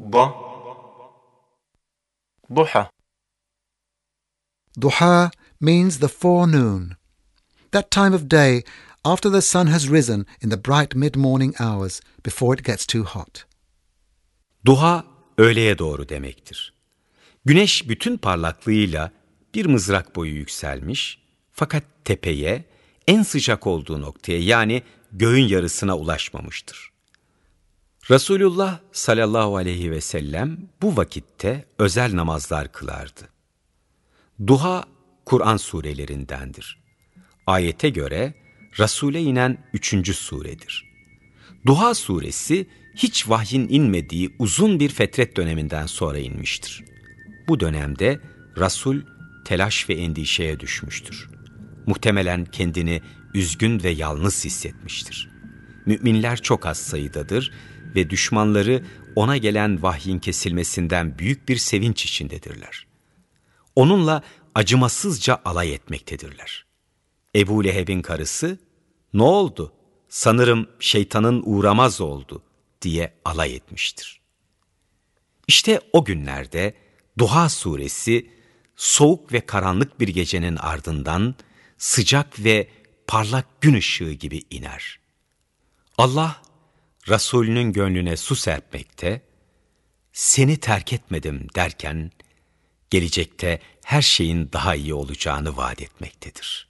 ض ضحى Duha means the forenoon, that time of day after the sun has risen in the bright mid-morning hours before it gets too hot. Duha öğleye doğru demektir. Güneş bütün parlaklığıyla bir mızrak boyu yükselmiş fakat tepeye en sıcak olduğu noktaya yani göğün yarısına ulaşmamıştır. Resulullah sallallahu aleyhi ve sellem bu vakitte özel namazlar kılardı. Duha Kur'an surelerindendir. Ayete göre Resul'e inen üçüncü suredir. Duha suresi hiç vahyin inmediği uzun bir fetret döneminden sonra inmiştir. Bu dönemde Resul telaş ve endişeye düşmüştür. Muhtemelen kendini üzgün ve yalnız hissetmiştir. Müminler çok az sayıdadır ve düşmanları ona gelen vahyin kesilmesinden büyük bir sevinç içindedirler. Onunla acımasızca alay etmektedirler. Ebu Leheb'in karısı, ne oldu? Sanırım şeytanın uğramaz oldu diye alay etmiştir. İşte o günlerde Duha suresi soğuk ve karanlık bir gecenin ardından sıcak ve parlak gün ışığı gibi iner. Allah Resulünün gönlüne su serpmekte, seni terk etmedim derken gelecekte her şeyin daha iyi olacağını vaat etmektedir.